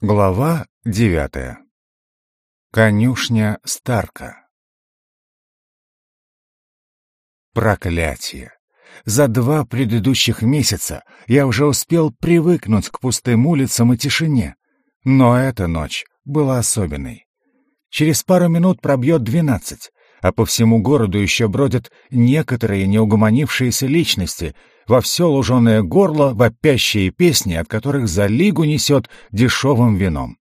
Глава девятая. Конюшня Старка. Проклятие! За два предыдущих месяца я уже успел привыкнуть к пустым улицам и тишине. Но эта ночь была особенной. Через пару минут пробьет двенадцать, а по всему городу еще бродят некоторые неугомонившиеся личности, во все луженое горло вопящие песни, от которых за лигу несет дешевым вином.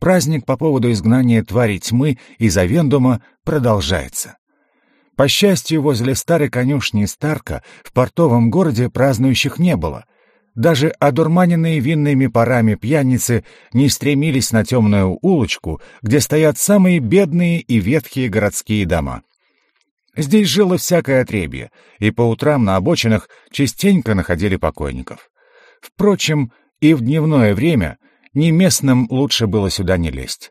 Праздник по поводу изгнания твари тьмы из Авендума продолжается. По счастью, возле старой конюшни Старка в портовом городе празднующих не было. Даже одурманенные винными парами пьяницы не стремились на темную улочку, где стоят самые бедные и ветхие городские дома. Здесь жило всякое отребье, и по утрам на обочинах частенько находили покойников. Впрочем, и в дневное время не местным лучше было сюда не лезть.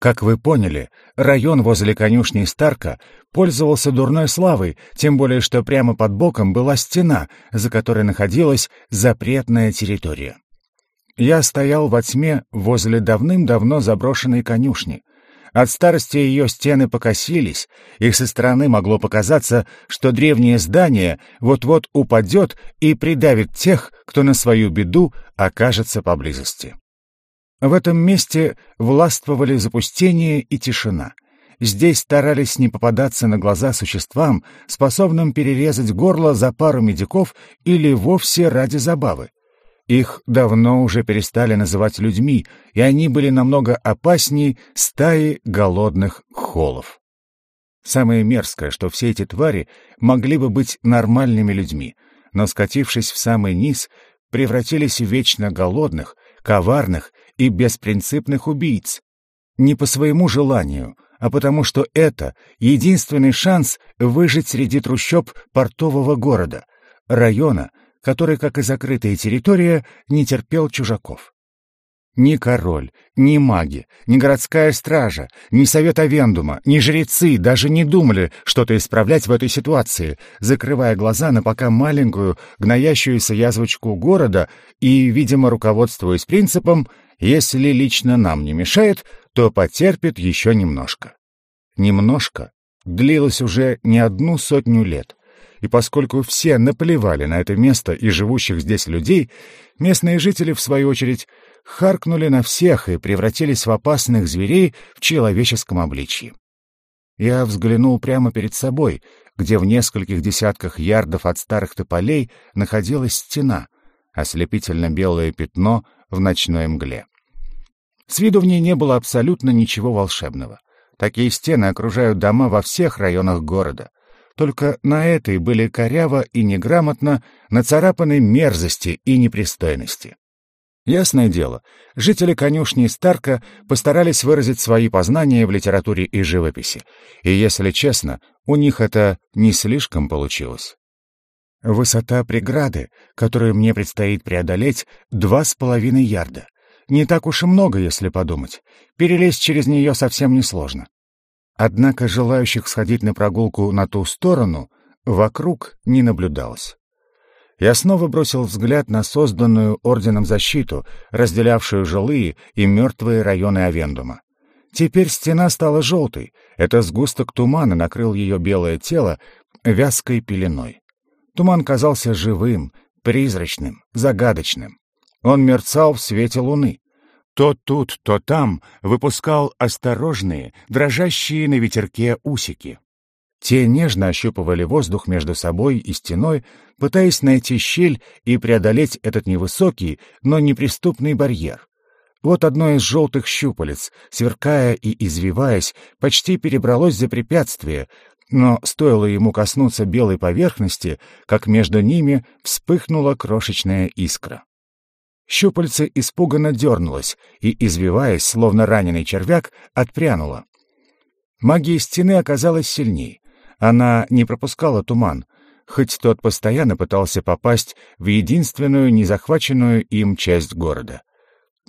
Как вы поняли, район возле конюшни Старка пользовался дурной славой, тем более что прямо под боком была стена, за которой находилась запретная территория. Я стоял во тьме возле давным-давно заброшенной конюшни, от старости ее стены покосились, и со стороны могло показаться, что древнее здание вот-вот упадет и придавит тех, кто на свою беду окажется поблизости. В этом месте властвовали запустение и тишина. Здесь старались не попадаться на глаза существам, способным перерезать горло за пару медиков или вовсе ради забавы. Их давно уже перестали называть людьми, и они были намного опаснее стаи голодных холов. Самое мерзкое, что все эти твари могли бы быть нормальными людьми, но, скатившись в самый низ, превратились в вечно голодных, коварных и беспринципных убийц. Не по своему желанию, а потому что это единственный шанс выжить среди трущоб портового города, района, который, как и закрытая территория, не терпел чужаков. Ни король, ни маги, ни городская стража, ни совет Авендума, ни жрецы даже не думали что-то исправлять в этой ситуации, закрывая глаза на пока маленькую, гноящуюся язвочку города и, видимо, руководствуясь принципом «если лично нам не мешает, то потерпит еще немножко». Немножко длилось уже не одну сотню лет и поскольку все наплевали на это место и живущих здесь людей, местные жители, в свою очередь, харкнули на всех и превратились в опасных зверей в человеческом обличье. Я взглянул прямо перед собой, где в нескольких десятках ярдов от старых тополей находилась стена, ослепительно белое пятно в ночной мгле. С виду в ней не было абсолютно ничего волшебного. Такие стены окружают дома во всех районах города. Только на этой были коряво и неграмотно нацарапаны мерзости и непристойности. Ясное дело, жители конюшни Старка постарались выразить свои познания в литературе и живописи, и, если честно, у них это не слишком получилось. Высота преграды, которую мне предстоит преодолеть, два с половиной ярда. Не так уж и много, если подумать. Перелезть через нее совсем несложно. Однако желающих сходить на прогулку на ту сторону вокруг не наблюдалось. Я снова бросил взгляд на созданную Орденом защиту, разделявшую жилые и мертвые районы Авендума. Теперь стена стала желтой, это сгусток тумана накрыл ее белое тело вязкой пеленой. Туман казался живым, призрачным, загадочным. Он мерцал в свете луны то тут, то там выпускал осторожные, дрожащие на ветерке усики. Те нежно ощупывали воздух между собой и стеной, пытаясь найти щель и преодолеть этот невысокий, но неприступный барьер. Вот одно из желтых щупалец, сверкая и извиваясь, почти перебралось за препятствие, но стоило ему коснуться белой поверхности, как между ними вспыхнула крошечная искра. Щупальце испуганно дернулось и, извиваясь, словно раненый червяк, отпрянуло. Магия стены оказалась сильней. Она не пропускала туман, хоть тот постоянно пытался попасть в единственную незахваченную им часть города.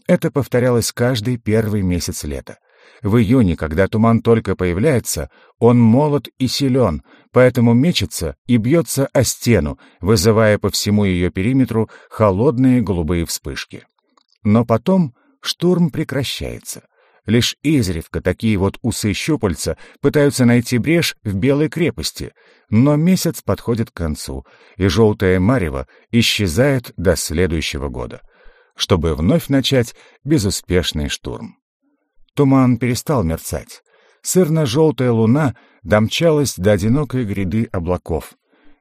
Это повторялось каждый первый месяц лета. В июне, когда туман только появляется, он молод и силен, поэтому мечется и бьется о стену, вызывая по всему ее периметру холодные голубые вспышки. Но потом штурм прекращается. Лишь изредка такие вот усы-щупальца пытаются найти брешь в Белой крепости, но месяц подходит к концу, и желтая марево исчезает до следующего года, чтобы вновь начать безуспешный штурм. Туман перестал мерцать. Сырно-желтая луна домчалась до одинокой гряды облаков,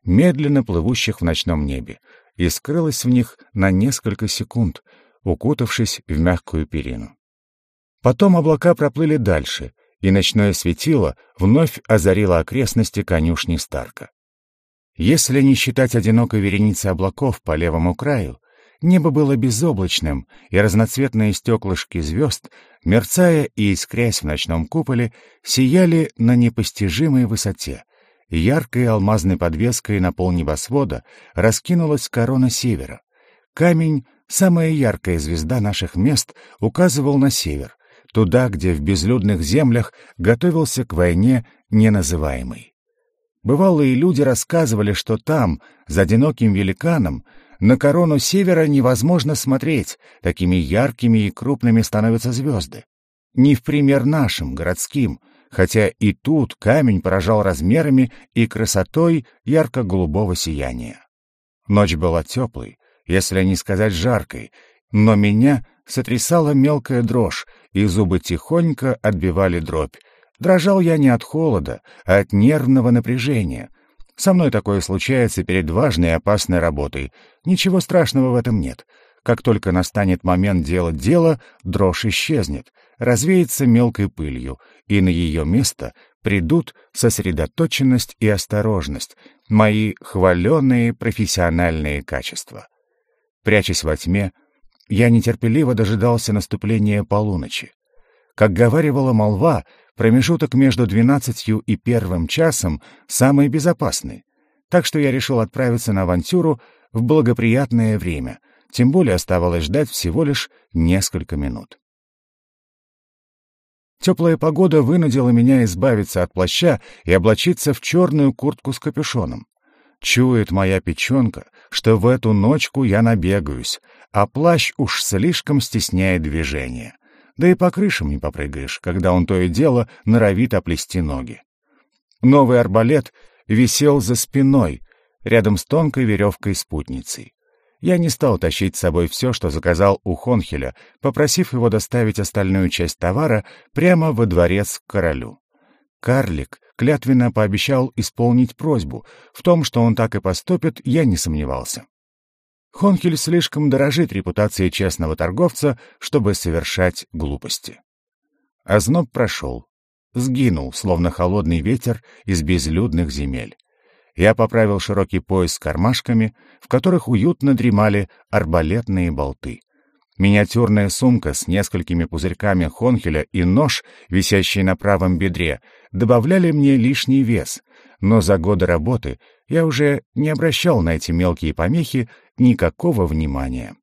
медленно плывущих в ночном небе, и скрылась в них на несколько секунд, укутавшись в мягкую перину. Потом облака проплыли дальше, и ночное светило вновь озарило окрестности конюшни Старка. Если не считать одинокой вереницы облаков по левому краю, небо было безоблачным, и разноцветные стеклышки звезд, мерцая и искрясь в ночном куполе, сияли на непостижимой высоте. Яркой алмазной подвеской на пол небосвода раскинулась корона севера. Камень, самая яркая звезда наших мест, указывал на север, туда, где в безлюдных землях готовился к войне неназываемый. Бывалые люди рассказывали, что там, за одиноким великаном, на корону севера невозможно смотреть, такими яркими и крупными становятся звезды. Не в пример нашим, городским, хотя и тут камень поражал размерами и красотой ярко-голубого сияния. Ночь была теплой, если не сказать жаркой, но меня сотрясала мелкая дрожь, и зубы тихонько отбивали дробь. Дрожал я не от холода, а от нервного напряжения. Со мной такое случается перед важной и опасной работой. Ничего страшного в этом нет. Как только настанет момент делать дело, дрожь исчезнет, развеется мелкой пылью, и на ее место придут сосредоточенность и осторожность, мои хваленные профессиональные качества. Прячась во тьме, я нетерпеливо дожидался наступления полуночи. Как говаривала молва, промежуток между двенадцатью и первым часом самый безопасный, так что я решил отправиться на авантюру в благоприятное время, тем более оставалось ждать всего лишь несколько минут. Теплая погода вынудила меня избавиться от плаща и облачиться в черную куртку с капюшоном. Чует моя печенка, что в эту ночку я набегаюсь, а плащ уж слишком стесняет движение. Да и по крышам не попрыгаешь, когда он то и дело норовит оплести ноги. Новый арбалет висел за спиной, рядом с тонкой веревкой спутницей. Я не стал тащить с собой все, что заказал у Хонхеля, попросив его доставить остальную часть товара прямо во дворец к королю. Карлик клятвенно пообещал исполнить просьбу. В том, что он так и поступит, я не сомневался. Хонхель слишком дорожит репутацией честного торговца, чтобы совершать глупости. Озноб прошел, сгинул, словно холодный ветер из безлюдных земель. Я поправил широкий пояс с кармашками, в которых уютно дремали арбалетные болты. Миниатюрная сумка с несколькими пузырьками хонхеля и нож, висящий на правом бедре, добавляли мне лишний вес, но за годы работы я уже не обращал на эти мелкие помехи никакого внимания.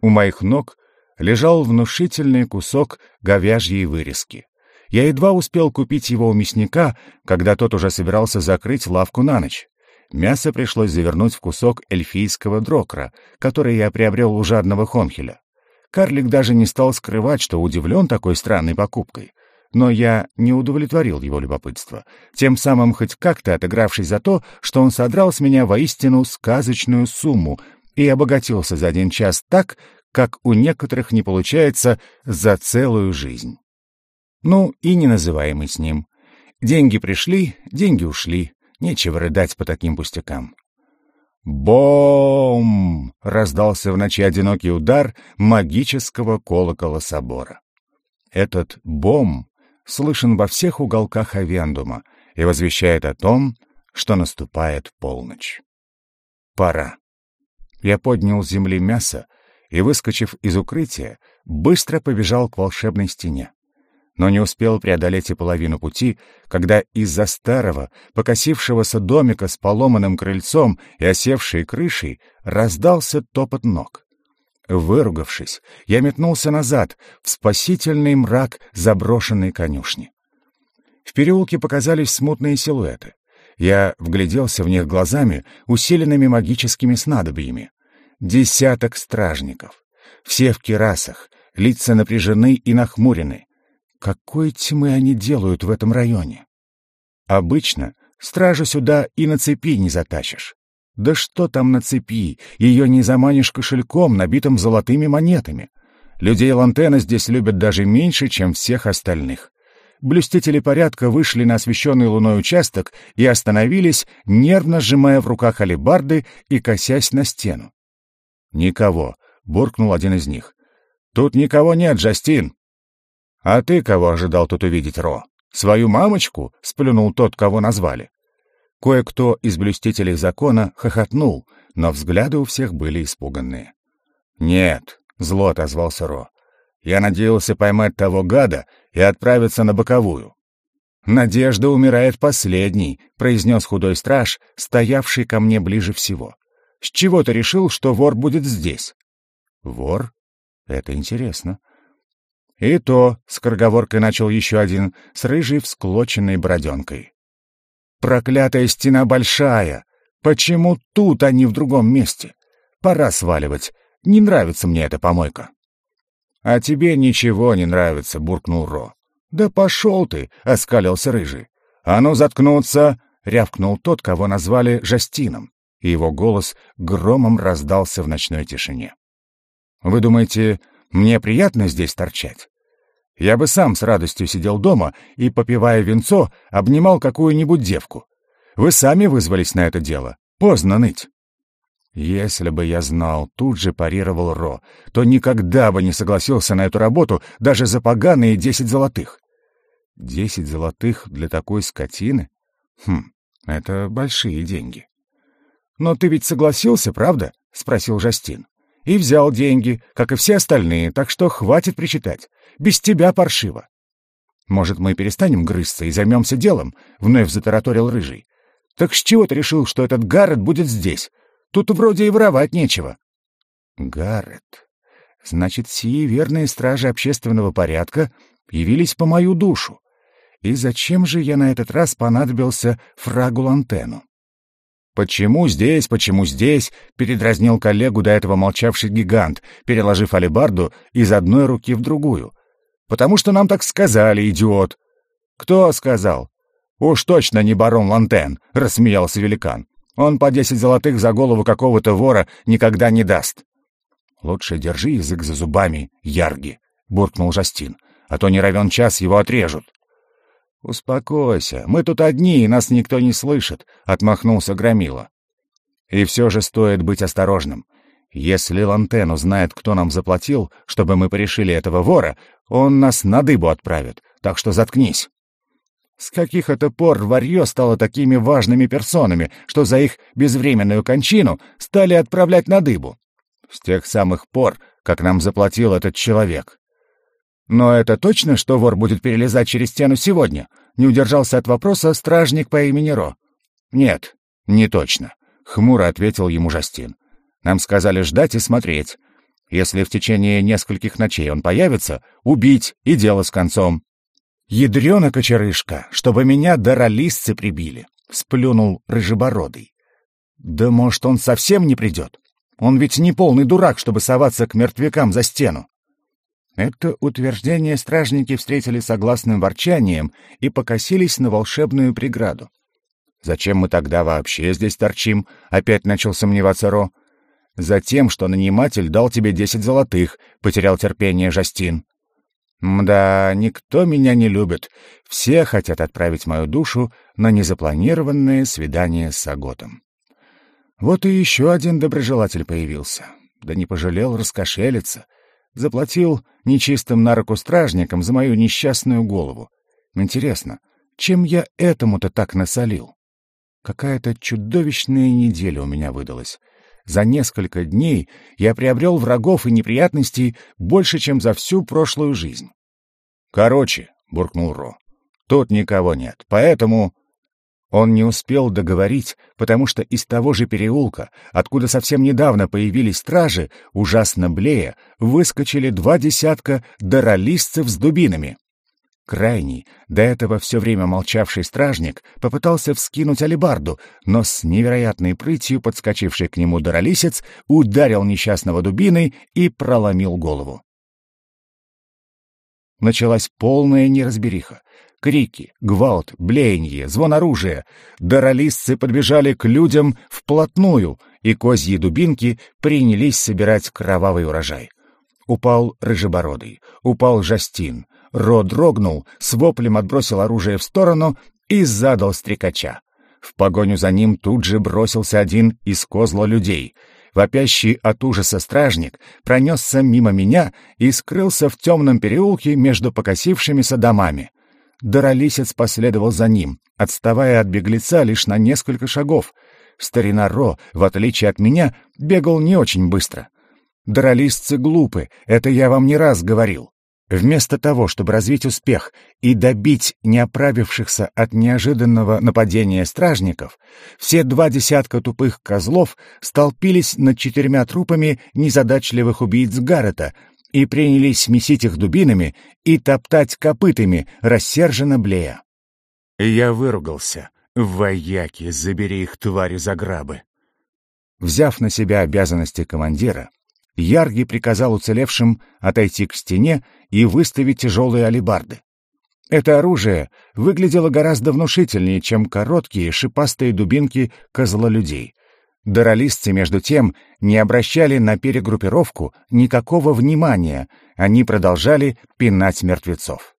У моих ног лежал внушительный кусок говяжьей вырезки. Я едва успел купить его у мясника, когда тот уже собирался закрыть лавку на ночь. Мясо пришлось завернуть в кусок эльфийского дрокра, который я приобрел у жадного Хонхеля. Карлик даже не стал скрывать, что удивлен такой странной покупкой. Но я не удовлетворил его любопытство, тем самым хоть как-то отыгравшись за то, что он содрал с меня воистину сказочную сумму и обогатился за один час так, как у некоторых не получается за целую жизнь. Ну и не называемый с ним. Деньги пришли, деньги ушли. Нечего рыдать по таким пустякам. «Бом!» — раздался в ночи одинокий удар магического колокола собора. Этот «бом» слышен во всех уголках Авендума и возвещает о том, что наступает полночь. Пора. Я поднял с земли мясо и, выскочив из укрытия, быстро побежал к волшебной стене но не успел преодолеть и половину пути, когда из-за старого, покосившегося домика с поломанным крыльцом и осевшей крышей раздался топот ног. Выругавшись, я метнулся назад, в спасительный мрак заброшенной конюшни. В переулке показались смутные силуэты. Я вгляделся в них глазами, усиленными магическими снадобьями. Десяток стражников. Все в кирасах, лица напряжены и нахмурены. Какой тьмы они делают в этом районе? Обычно стражу сюда и на цепи не затащишь. Да что там на цепи, ее не заманишь кошельком, набитым золотыми монетами. Людей Лантена здесь любят даже меньше, чем всех остальных. Блюстители порядка вышли на освещенный луной участок и остановились, нервно сжимая в руках алебарды и косясь на стену. «Никого», — буркнул один из них. «Тут никого нет, Джастин». «А ты кого ожидал тут увидеть, Ро? Свою мамочку?» — сплюнул тот, кого назвали. Кое-кто из блюстителей закона хохотнул, но взгляды у всех были испуганные. «Нет», — зло отозвался Ро, — «я надеялся поймать того гада и отправиться на боковую». «Надежда умирает последней», — произнес худой страж, стоявший ко мне ближе всего. «С чего ты решил, что вор будет здесь?» «Вор? Это интересно». «И то», — скороговоркой начал еще один, с рыжей всклоченной бороденкой. Проклятая стена большая. Почему тут, а не в другом месте? Пора сваливать. Не нравится мне эта помойка. — А тебе ничего не нравится, — буркнул Ро. — Да пошел ты, — оскалился Рыжий. — А ну заткнуться! — рявкнул тот, кого назвали Жастином, и его голос громом раздался в ночной тишине. — Вы думаете, мне приятно здесь торчать? Я бы сам с радостью сидел дома и, попивая венцо, обнимал какую-нибудь девку. Вы сами вызвались на это дело. Поздно ныть. Если бы я знал, тут же парировал Ро, то никогда бы не согласился на эту работу даже за поганые десять золотых. Десять золотых для такой скотины? Хм, это большие деньги. Но ты ведь согласился, правда? — спросил Жастин. И взял деньги, как и все остальные, так что хватит причитать. Без тебя паршиво. Может, мы перестанем грызться и займемся делом? Вновь затараторил Рыжий. Так с чего ты решил, что этот Гаррет будет здесь? Тут вроде и воровать нечего. Гаррет. Значит, сии верные стражи общественного порядка явились по мою душу. И зачем же я на этот раз понадобился фрагу Лантену? «Почему здесь, почему здесь?» — передразнил коллегу до этого молчавший гигант, переложив алебарду из одной руки в другую. Потому что нам так сказали, идиот. Кто сказал? Уж точно не барон Лантен, рассмеялся великан. Он по десять золотых за голову какого-то вора никогда не даст. Лучше держи язык за зубами, Ярги, буркнул Жастин, а то не равен час его отрежут. «Успокойся, мы тут одни, и нас никто не слышит», — отмахнулся Громила. «И все же стоит быть осторожным. Если Лантен узнает, кто нам заплатил, чтобы мы порешили этого вора, он нас на дыбу отправит, так что заткнись. С каких это пор варье стало такими важными персонами, что за их безвременную кончину стали отправлять на дыбу? С тех самых пор, как нам заплатил этот человек. Но это точно, что вор будет перелезать через стену сегодня? Не удержался от вопроса стражник по имени Ро. Нет, не точно, хмуро ответил ему Жастин. Нам сказали ждать и смотреть. Если в течение нескольких ночей он появится, убить и дело с концом. «Ядрёна кочерышка, чтобы меня даролистцы прибили», — сплюнул рыжебородый. «Да может, он совсем не придет? Он ведь не полный дурак, чтобы соваться к мертвякам за стену». Это утверждение стражники встретили согласным ворчанием и покосились на волшебную преграду. «Зачем мы тогда вообще здесь торчим?» — опять начал сомневаться Ро. Затем, что наниматель дал тебе десять золотых, потерял терпение Жастин. Мда, никто меня не любит. Все хотят отправить мою душу на незапланированное свидание с Аготом. Вот и еще один доброжелатель появился. Да не пожалел раскошелиться. Заплатил нечистым на за мою несчастную голову. Интересно, чем я этому-то так насолил? Какая-то чудовищная неделя у меня выдалась. За несколько дней я приобрел врагов и неприятностей больше, чем за всю прошлую жизнь. «Короче», — буркнул Ро, — «тут никого нет, поэтому...» Он не успел договорить, потому что из того же переулка, откуда совсем недавно появились стражи, ужасно блея, выскочили два десятка даролистцев с дубинами. Крайний, до этого все время молчавший стражник, попытался вскинуть алебарду, но с невероятной прытью подскочивший к нему даролисец ударил несчастного дубиной и проломил голову. Началась полная неразбериха. Крики, гвалт, блеяние, звон оружия. Даролистцы подбежали к людям вплотную, и козьи дубинки принялись собирать кровавый урожай. Упал рыжебородый, упал Жастин. Ро дрогнул, с воплем отбросил оружие в сторону и задал стрекача. В погоню за ним тут же бросился один из козла людей. Вопящий от ужаса стражник пронесся мимо меня и скрылся в темном переулке между покосившимися домами. Даролисец последовал за ним, отставая от беглеца лишь на несколько шагов. Старина Ро, в отличие от меня, бегал не очень быстро. Даролисцы глупы, это я вам не раз говорил. Вместо того, чтобы развить успех и добить неоправившихся от неожиданного нападения стражников, все два десятка тупых козлов столпились над четырьмя трупами незадачливых убийц Гаррета и принялись месить их дубинами и топтать копытами, рассерженно блея. Я выругался. «Вояки, забери их, твари, за грабы!» Взяв на себя обязанности командира, Ярги приказал уцелевшим отойти к стене и выставить тяжелые алебарды. Это оружие выглядело гораздо внушительнее, чем короткие шипастые дубинки козлолюдей. Даролистцы, между тем, не обращали на перегруппировку никакого внимания, они продолжали пинать мертвецов.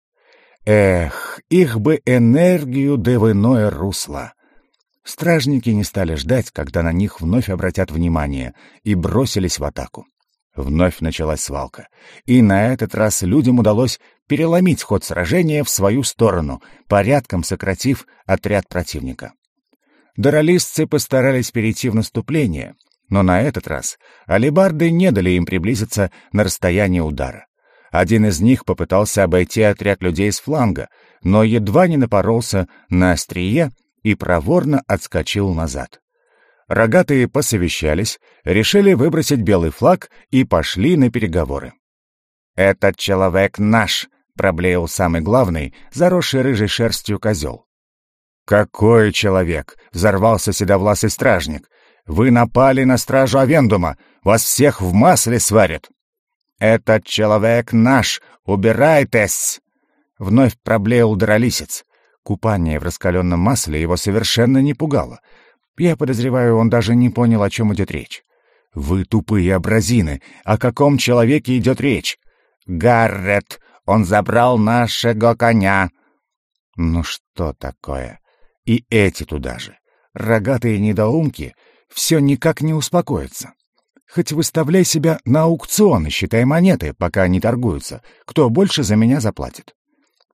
Эх, их бы энергию да в иное русло! Стражники не стали ждать, когда на них вновь обратят внимание, и бросились в атаку. Вновь началась свалка. И на этот раз людям удалось переломить ход сражения в свою сторону, порядком сократив отряд противника. Доролистцы постарались перейти в наступление, но на этот раз алибарды не дали им приблизиться на расстояние удара. Один из них попытался обойти отряд людей с фланга, но едва не напоролся на острие и проворно отскочил назад. Рогатые посовещались, решили выбросить белый флаг и пошли на переговоры. «Этот человек наш!» — проблеял самый главный, заросший рыжей шерстью козел. «Какой человек!» — взорвался седовласый стражник. «Вы напали на стражу Авендума! Вас всех в масле сварят!» «Этот человек наш! Убирайтесь!» Вновь проблеял дролисец. Купание в раскаленном масле его совершенно не пугало — я подозреваю, он даже не понял, о чем идет речь. «Вы тупые абразины! О каком человеке идет речь?» «Гаррет! Он забрал нашего коня!» «Ну что такое? И эти туда же! Рогатые недоумки все никак не успокоятся. Хоть выставляй себя на аукцион и считай монеты, пока они торгуются. Кто больше за меня заплатит?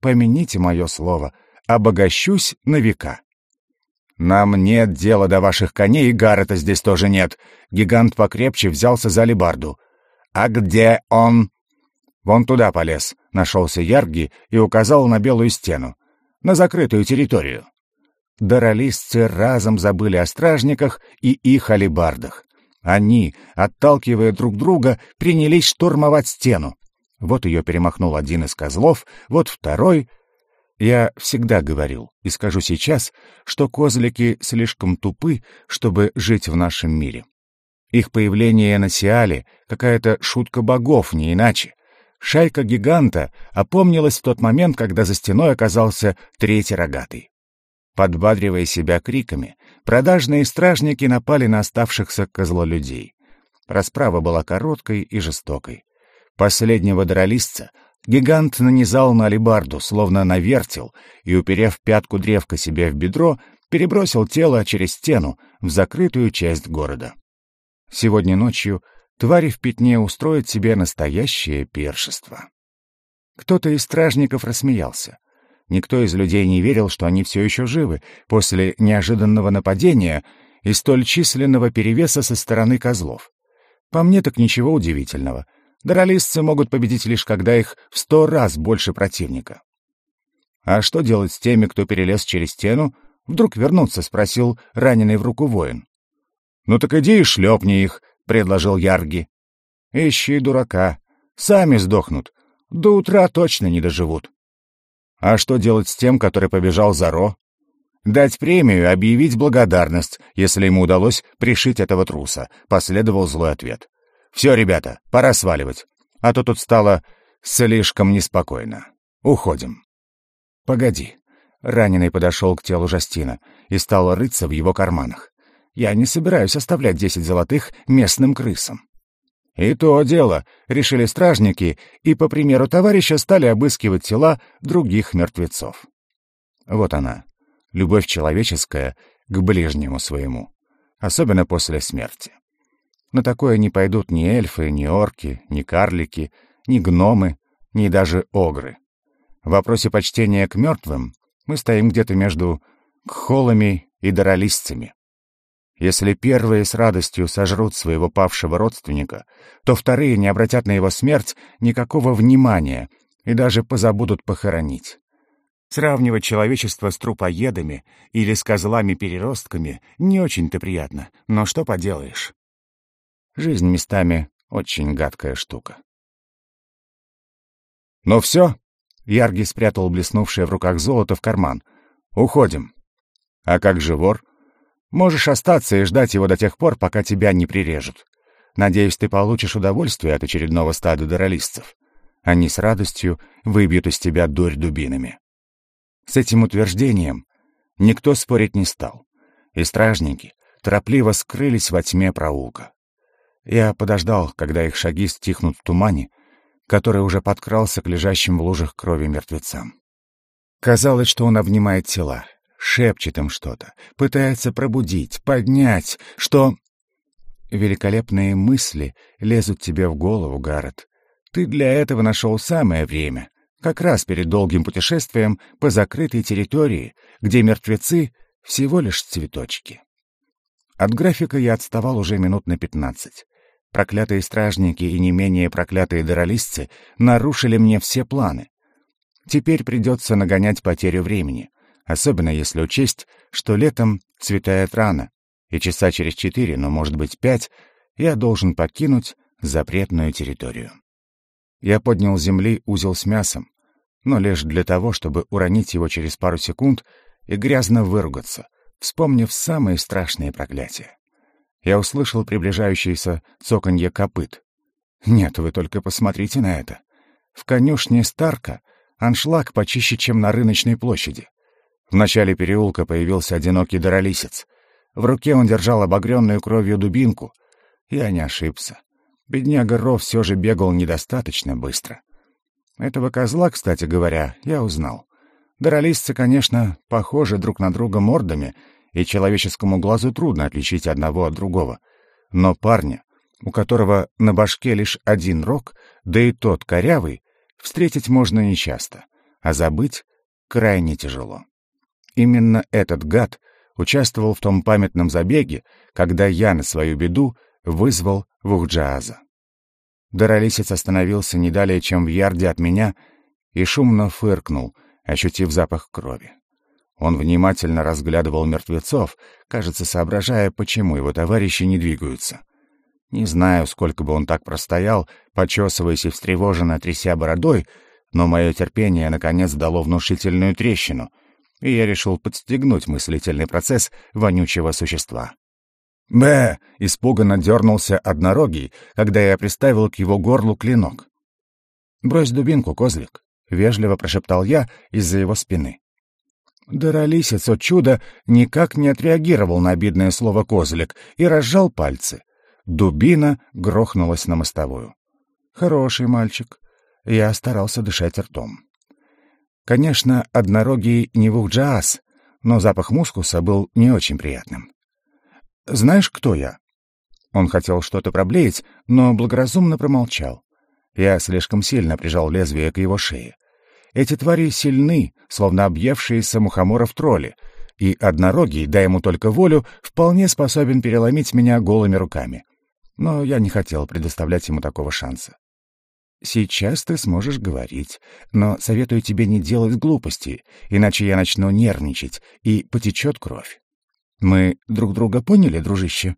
Помяните мое слово, обогащусь на века». «Нам нет дела до ваших коней, и Гаррета здесь тоже нет». Гигант покрепче взялся за алебарду. «А где он?» «Вон туда полез», — нашелся Ярги и указал на белую стену. «На закрытую территорию». Даролистцы разом забыли о стражниках и их алебардах. Они, отталкивая друг друга, принялись штурмовать стену. Вот ее перемахнул один из козлов, вот второй, я всегда говорил, и скажу сейчас, что козлики слишком тупы, чтобы жить в нашем мире. Их появление на Сиале — какая-то шутка богов, не иначе. Шайка гиганта опомнилась в тот момент, когда за стеной оказался третий рогатый. Подбадривая себя криками, продажные стражники напали на оставшихся козлолюдей. Расправа была короткой и жестокой. Последнего дролистца Гигант нанизал на алебарду, словно навертел, и, уперев пятку древка себе в бедро, перебросил тело через стену в закрытую часть города. Сегодня ночью твари в пятне устроят себе настоящее пиршество. Кто-то из стражников рассмеялся. Никто из людей не верил, что они все еще живы после неожиданного нападения и столь численного перевеса со стороны козлов. По мне так ничего удивительного — Дролистцы могут победить лишь когда их в сто раз больше противника. «А что делать с теми, кто перелез через стену?» Вдруг вернуться, спросил раненый в руку воин. «Ну так иди и шлепни их», — предложил Ярги. «Ищи дурака. Сами сдохнут. До утра точно не доживут». «А что делать с тем, который побежал за Ро?» «Дать премию, объявить благодарность, если ему удалось пришить этого труса», — последовал злой ответ. «Все, ребята, пора сваливать, а то тут стало слишком неспокойно». Уходим. Погоди. Раненый подошел к телу Жастина и стал рыться в его карманах. Я не собираюсь оставлять десять золотых местным крысам. И то дело, решили стражники, и, по примеру товарища, стали обыскивать тела других мертвецов. Вот она, любовь человеческая к ближнему своему, особенно после смерти. На такое не пойдут ни эльфы, ни орки, ни карлики, ни гномы, ни даже огры. В вопросе почтения к мертвым мы стоим где-то между кхолами и даролистцами. Если первые с радостью сожрут своего павшего родственника, то вторые не обратят на его смерть никакого внимания и даже позабудут похоронить. Сравнивать человечество с трупоедами или с козлами-переростками не очень-то приятно, но что поделаешь. Жизнь местами очень гадкая штука. «Ну все?» — Ярги спрятал блеснувшее в руках золото в карман. «Уходим». «А как же вор?» Можешь остаться и ждать его до тех пор, пока тебя не прирежут. Надеюсь, ты получишь удовольствие от очередного стада дуралистцев. Они с радостью выбьют из тебя дурь дубинами. С этим утверждением никто спорить не стал, и стражники торопливо скрылись во тьме проулка. Я подождал, когда их шаги стихнут в тумане, который уже подкрался к лежащим в лужах крови мертвецам. Казалось, что он обнимает тела, шепчет им что-то, пытается пробудить, поднять, что... Великолепные мысли лезут тебе в голову, Гаррет. Ты для этого нашел самое время, как раз перед долгим путешествием по закрытой территории, где мертвецы — всего лишь цветочки. От графика я отставал уже минут на пятнадцать. Проклятые стражники и не менее проклятые доролистцы нарушили мне все планы. Теперь придется нагонять потерю времени особенно если учесть, что летом цветает рано, и часа через четыре, но, может быть, пять, я должен покинуть запретную территорию. Я поднял с земли узел с мясом, но лишь для того, чтобы уронить его через пару секунд и грязно выругаться, вспомнив самые страшные проклятия. Я услышал приближающееся цоканье копыт. Нет, вы только посмотрите на это. В конюшне Старка аншлаг почище, чем на рыночной площади. В начале переулка появился одинокий даролисец. В руке он держал обогренную кровью дубинку. Я не ошибся. Бедняга Ро все же бегал недостаточно быстро. Этого козла, кстати говоря, я узнал. Даролисцы, конечно, похожи друг на друга мордами, и человеческому глазу трудно отличить одного от другого. Но парня, у которого на башке лишь один рог, да и тот корявый, встретить можно нечасто, а забыть крайне тяжело. Именно этот гад участвовал в том памятном забеге, когда я на свою беду вызвал Вухджааза. Даролисец остановился не далее, чем в ярде от меня, и шумно фыркнул, ощутив запах крови. Он внимательно разглядывал мертвецов, кажется, соображая, почему его товарищи не двигаются. Не знаю, сколько бы он так простоял, почесываясь и встревоженно тряся бородой, но мое терпение, наконец, дало внушительную трещину — и я решил подстегнуть мыслительный процесс вонючего существа. «Б!» — испуганно дернулся однорогий, когда я приставил к его горлу клинок. «Брось дубинку, козлик», — вежливо прошептал я из-за его спины. Даролисец от чуда никак не отреагировал на обидное слово «козлик» и разжал пальцы. Дубина грохнулась на мостовую. «Хороший мальчик». Я старался дышать ртом. Конечно, однорогий не вухджаас, но запах мускуса был не очень приятным. «Знаешь, кто я?» Он хотел что-то проблеять, но благоразумно промолчал. Я слишком сильно прижал лезвие к его шее. Эти твари сильны, словно объевшиеся мухоморов тролли, и однорогий, дай ему только волю, вполне способен переломить меня голыми руками. Но я не хотел предоставлять ему такого шанса. Сейчас ты сможешь говорить, но советую тебе не делать глупости, иначе я начну нервничать, и потечет кровь. Мы друг друга поняли, дружище?»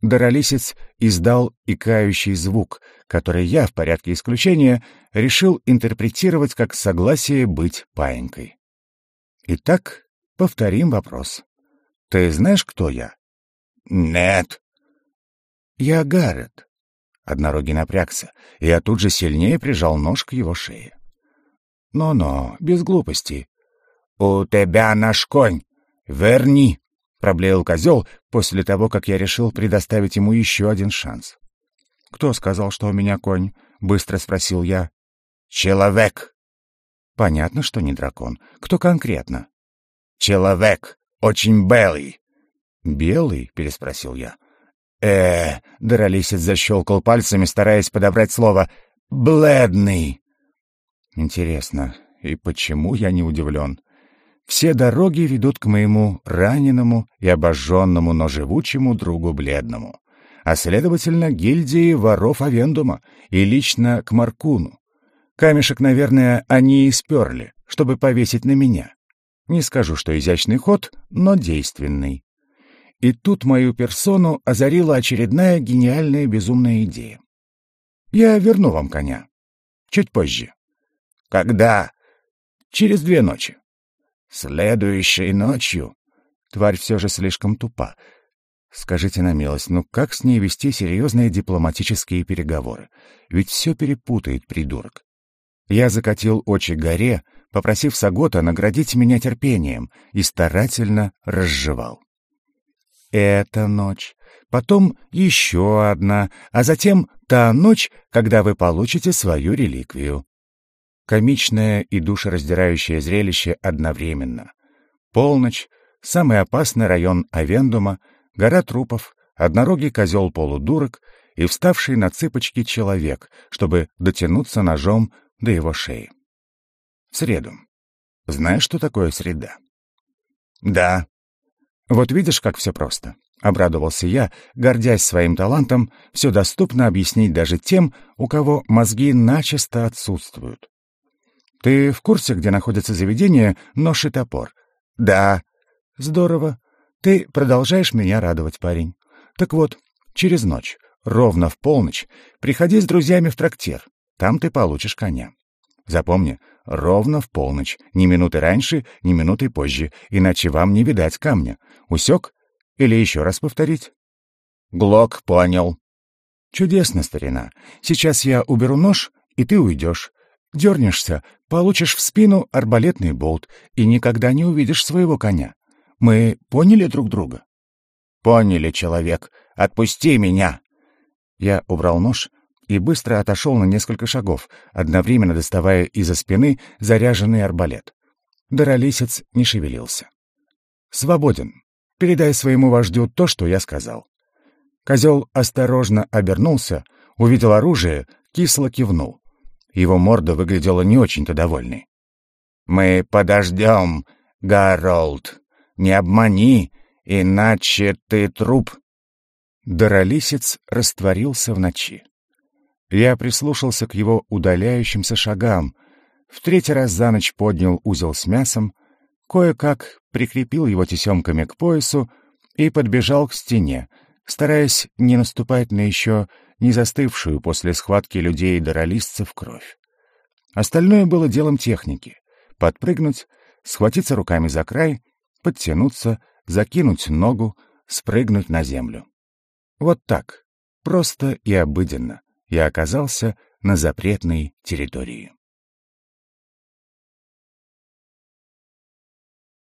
Даролисец издал икающий звук, который я, в порядке исключения, решил интерпретировать как согласие быть паинькой. Итак, повторим вопрос. Ты знаешь, кто я? Нет. Я Гаррет. Однорогий напрягся, и я тут же сильнее прижал нож к его шее. Но-но, без глупостей. «У тебя наш конь! Верни!» — проблеял козел после того, как я решил предоставить ему еще один шанс. «Кто сказал, что у меня конь?» — быстро спросил я. «Человек!» «Понятно, что не дракон. Кто конкретно?» «Человек! Очень белый!» «Белый?» — переспросил я. Э Доролисец защелкал пальцами, стараясь подобрать слово. «Бледный!» Интересно, и почему я не удивлен? Все дороги ведут к моему раненому и обожженному, но живучему другу бледному, а, следовательно, гильдии воров Авендума и лично к Маркуну. Камешек, наверное, они и сперли, чтобы повесить на меня. Не скажу, что изящный ход, но действенный. И тут мою персону озарила очередная гениальная безумная идея. Я верну вам коня. Чуть позже. Когда? Через две ночи. Следующей ночью? Тварь все же слишком тупа. Скажите на милость, ну как с ней вести серьезные дипломатические переговоры? Ведь все перепутает придурок. Я закатил очи горе, попросив Сагота наградить меня терпением, и старательно разжевал. Эта ночь, потом еще одна, а затем та ночь, когда вы получите свою реликвию. Комичное и душераздирающее зрелище одновременно. Полночь, самый опасный район Авендума, гора трупов, однорогий козел-полудурок и вставший на цыпочки человек, чтобы дотянуться ножом до его шеи. Среду. Знаешь, что такое среда? Да. Вот видишь, как все просто. Обрадовался я, гордясь своим талантом, все доступно объяснить даже тем, у кого мозги начисто отсутствуют. Ты в курсе, где находится заведение «Нож и топор»? Да. Здорово. Ты продолжаешь меня радовать, парень. Так вот, через ночь, ровно в полночь, приходи с друзьями в трактир. Там ты получишь коня. Запомни, ровно в полночь, ни минуты раньше, ни минуты позже, иначе вам не видать камня. Усек? Или еще раз повторить? Глок понял. Чудесно, старина. Сейчас я уберу нож, и ты уйдешь. Дернешься, получишь в спину арбалетный болт и никогда не увидишь своего коня. Мы поняли друг друга? Поняли, человек. Отпусти меня. Я убрал нож и быстро отошел на несколько шагов, одновременно доставая из-за спины заряженный арбалет. Даролисец не шевелился. «Свободен. Передай своему вождю то, что я сказал». Козел осторожно обернулся, увидел оружие, кисло кивнул. Его морда выглядела не очень-то довольной. «Мы подождем, Гаролд. Не обмани, иначе ты труп». Даролисец растворился в ночи. Я прислушался к его удаляющимся шагам, в третий раз за ночь поднял узел с мясом, кое-как прикрепил его тесемками к поясу и подбежал к стене, стараясь не наступать на еще не застывшую после схватки людей и даролистцев кровь. Остальное было делом техники — подпрыгнуть, схватиться руками за край, подтянуться, закинуть ногу, спрыгнуть на землю. Вот так, просто и обыденно, я оказался на запретной территории.